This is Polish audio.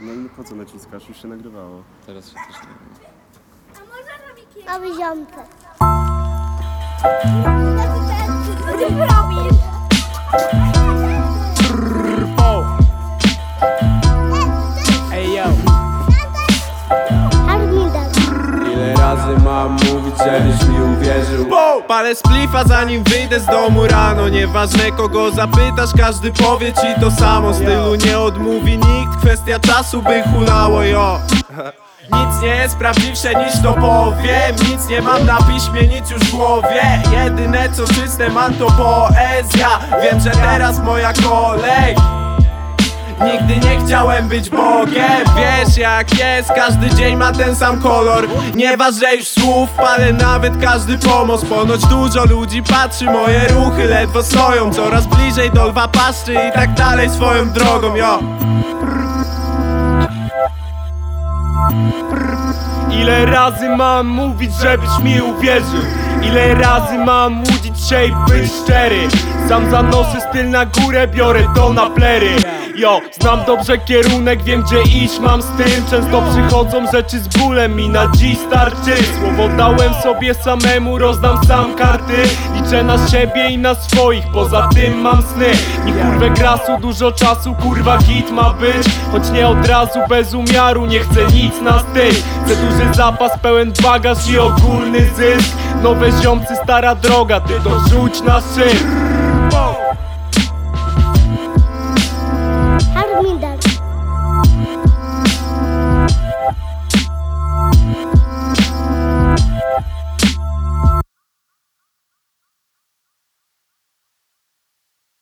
No i po co naciskasz? Już się nagrywało. Teraz się też nie Mamy ziomkę. Żebyś mi uwierzył. Palę splifa zanim wyjdę z domu rano. Nieważne kogo zapytasz, każdy powie ci to samo. Stylu nie odmówi nikt, kwestia czasu by hulało, jo. Nic nie jest prawdziwsze niż to powiem. Nic nie mam na piśmie, nic już w głowie. Jedyne co czyste mam to poezja. Wiem, że teraz moja kolej Nigdy nie chciałem być Bogiem. Wiesz jak jest, każdy dzień ma ten sam kolor. Nie już słów, palę nawet każdy pomoc. Ponoć dużo ludzi patrzy, moje ruchy ledwo stoją. Coraz bliżej do lwa paszczy i tak dalej swoją drogą, jo. Ile razy mam mówić, żebyś mi uwierzył? Ile razy mam łudzić się i być szczery? Sam zanoszę styl na górę, biorę to na plery Jo, znam dobrze kierunek, wiem gdzie iść mam z tym. Często przychodzą rzeczy z bólem i na dziś starczy. Słowo dałem sobie samemu, rozdam sam karty. Liczę na siebie i na swoich, poza tym mam sny. Nie kurwę grasu, dużo czasu, kurwa git ma być. Choć nie od razu, bez umiaru, nie chcę nic na styl. Chcę duży zapas, pełen bagaż i ogólny zysk. Nowe ziomcy, stara droga, ty to rzuć na szyb